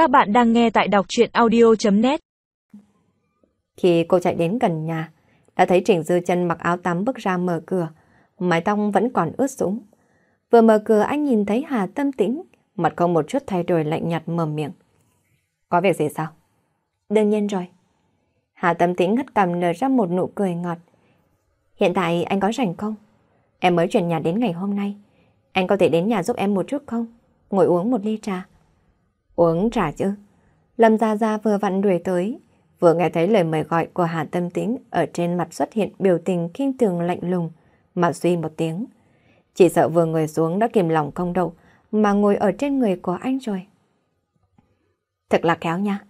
Các bạn đang nghe tại đọc truyện audio.net Khi cô chạy đến gần nhà, đã thấy Trình Dư chân mặc áo tắm bước ra mở cửa, mái tóc vẫn còn ướt sũng. Vừa mở cửa anh nhìn thấy Hà tâm tĩnh, mặt không một chút thay đổi lạnh nhạt mở miệng. Có việc gì sao? Đương nhiên rồi. Hà tâm tĩnh ngất cầm nở ra một nụ cười ngọt. Hiện tại anh có rảnh không? Em mới chuyển nhà đến ngày hôm nay. Anh có thể đến nhà giúp em một chút không? Ngồi uống một ly trà. Uống trà chứ? Lâm Gia Gia vừa vặn đuổi tới, vừa nghe thấy lời mời gọi của Hà Tâm Tĩnh ở trên mặt xuất hiện biểu tình kinh thường lạnh lùng, mà suy một tiếng. Chỉ sợ vừa ngồi xuống đã kìm lòng không đậu, mà ngồi ở trên người của anh rồi. Thật là khéo nha.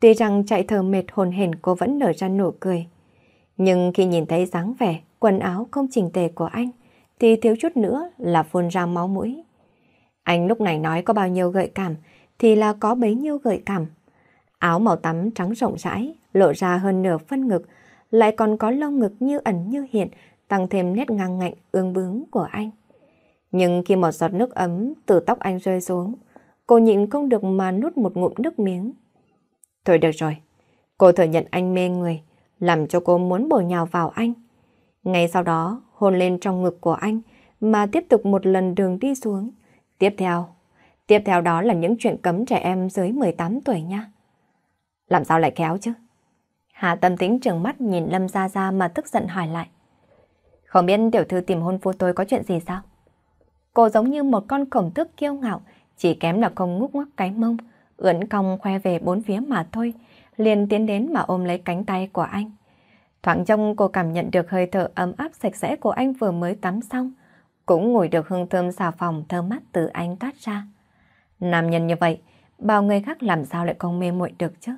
Tuy rằng chạy thờ mệt hồn hển cô vẫn nở ra nụ cười. Nhưng khi nhìn thấy dáng vẻ, quần áo không chỉnh tề của anh, thì thiếu chút nữa là phun ra máu mũi. Anh lúc này nói có bao nhiêu gợi cảm, thì là có bấy nhiêu gợi cảm. Áo màu tắm trắng rộng rãi, lộ ra hơn nửa phân ngực, lại còn có lông ngực như ẩn như hiện, tăng thêm nét ngang ngạnh ương bướng của anh. Nhưng khi một giọt nước ấm từ tóc anh rơi xuống, cô nhịn không được mà nuốt một ngụm nước miếng. Thôi được rồi, cô thừa nhận anh mê người, làm cho cô muốn bổ nhào vào anh. Ngay sau đó, hôn lên trong ngực của anh, mà tiếp tục một lần đường đi xuống. Tiếp theo, tiếp theo đó là những chuyện cấm trẻ em dưới 18 tuổi nha. Làm sao lại kéo chứ? Hà tâm tính trường mắt nhìn Lâm Gia Gia mà tức giận hỏi lại. Không biết tiểu thư tìm hôn phu tôi có chuyện gì sao? Cô giống như một con khổng tước kiêu ngạo, chỉ kém là không ngúc ngoắc cái mông, ưỡn cong khoe về bốn phía mà thôi, liền tiến đến mà ôm lấy cánh tay của anh. Thoáng trong cô cảm nhận được hơi thở ấm áp sạch sẽ của anh vừa mới tắm xong, cũng ngửi được hương thơm xà phòng thơm mát từ anh toát ra. Nam nhân như vậy, bao người khác làm sao lại không mê muội được chứ?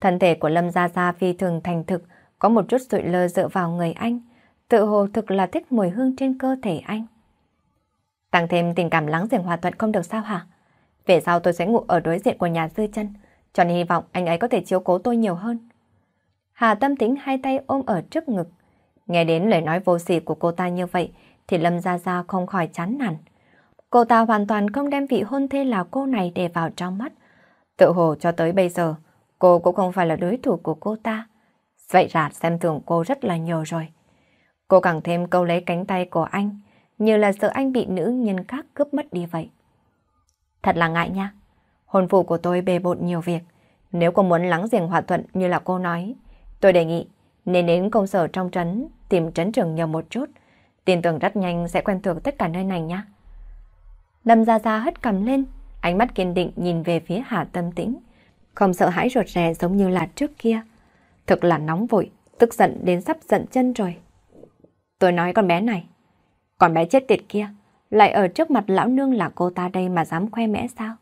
Thân thể của Lâm Gia Gia phi thường thành thực, có một chút sụi lơ dựa vào người anh, tự hồ thực là thích mùi hương trên cơ thể anh. Tăng thêm tình cảm lắng giềng hòa thuận không được sao hả? Về sau tôi sẽ ngủ ở đối diện của nhà dư chân, cho nên hy vọng anh ấy có thể chiếu cố tôi nhiều hơn. Hà tâm tính hai tay ôm ở trước ngực. Nghe đến lời nói vô sỉ của cô ta như vậy, thì Lâm Gia Gia không khỏi chán nản. Cô ta hoàn toàn không đem vị hôn thê là cô này để vào trong mắt. Tự hồ cho tới bây giờ, cô cũng không phải là đối thủ của cô ta. Vậy ra xem thường cô rất là nhiều rồi. Cô càng thêm câu lấy cánh tay của anh, như là sợ anh bị nữ nhân khác cướp mất đi vậy. Thật là ngại nha. Hôn phụ của tôi bề bộn nhiều việc. Nếu cô muốn lắng giềng hòa thuận như là cô nói, tôi đề nghị nên đến công sở trong trấn tìm trấn trưởng nhờ một chút. Tin tưởng rất nhanh sẽ quen thuộc tất cả nơi này nhé. Lâm Gia Gia hất cầm lên, ánh mắt kiên định nhìn về phía Hà Tâm Tĩnh. Không sợ hãi rụt rè giống như là trước kia. Thực là nóng vội, tức giận đến sắp giận chân rồi. Tôi nói con bé này, con bé chết tiệt kia, lại ở trước mặt lão nương là cô ta đây mà dám khoe mẽ sao?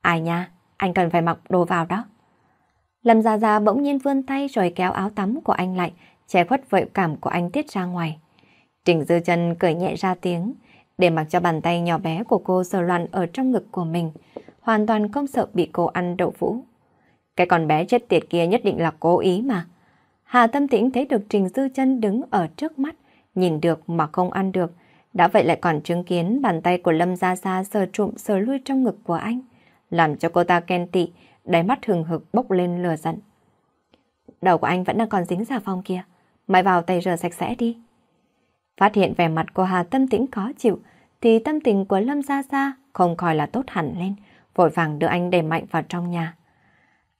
Ai nha, anh cần phải mặc đồ vào đó. Lâm Gia Gia bỗng nhiên vươn tay rồi kéo áo tắm của anh lại, che khuất vợi cảm của anh tiết ra ngoài. Trình Dư Trân cười nhẹ ra tiếng, để mặc cho bàn tay nhỏ bé của cô sờ loạn ở trong ngực của mình, hoàn toàn không sợ bị cô ăn đậu vũ. Cái con bé chết tiệt kia nhất định là cố ý mà. Hà Tâm Tĩnh thấy được Trình Dư chân đứng ở trước mắt, nhìn được mà không ăn được, đã vậy lại còn chứng kiến bàn tay của Lâm Gia Gia sờ trụm sờ lui trong ngực của anh, làm cho cô ta ghen tị, đáy mắt hừng hực bốc lên lửa giận. Đầu của anh vẫn đang còn dính xà phòng kia, mày vào tay rửa sạch sẽ đi. Phát hiện vẻ mặt của Hà tâm tĩnh khó chịu, thì tâm tình của Lâm Gia Gia không khỏi là tốt hẳn lên, vội vàng đưa anh đẩy mạnh vào trong nhà.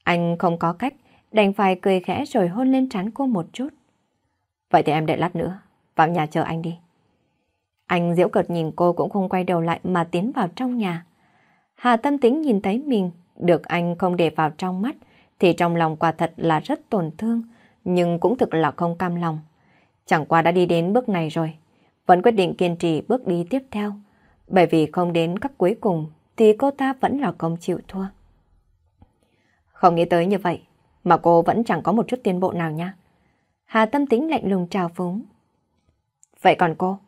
Anh không có cách, đành phải cười khẽ rồi hôn lên trán cô một chút. Vậy thì em đợi lát nữa, vào nhà chờ anh đi. Anh diễu cợt nhìn cô cũng không quay đầu lại mà tiến vào trong nhà. Hà tâm tính nhìn thấy mình, được anh không để vào trong mắt, thì trong lòng quả thật là rất tổn thương, nhưng cũng thực là không cam lòng. Chẳng qua đã đi đến bước này rồi, vẫn quyết định kiên trì bước đi tiếp theo, bởi vì không đến các cuối cùng thì cô ta vẫn là không chịu thua. Không nghĩ tới như vậy, mà cô vẫn chẳng có một chút tiến bộ nào nha. Hà tâm tính lạnh lùng trào phúng. Vậy còn cô?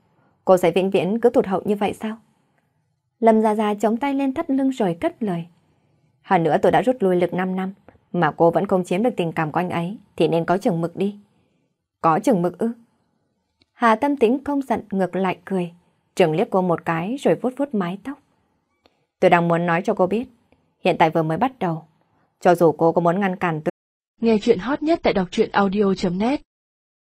Cô sẽ vĩnh viễn cứ tụt hậu như vậy sao? Lâm Gia Gia chống tay lên thắt lưng rồi cất lời. Hơn nữa tôi đã rút lui lực 5 năm, mà cô vẫn không chiếm được tình cảm của anh ấy, thì nên có chừng mực đi. Có chừng mực ư? Hà tâm tĩnh không giận ngược lại cười, trừng liếc cô một cái rồi vuốt vuốt mái tóc. Tôi đang muốn nói cho cô biết, Hiện tại vừa mới bắt đầu. Cho dù cô có muốn ngăn cản tôi. Nghe chuyện hot nhất tại đọc truyện audio.net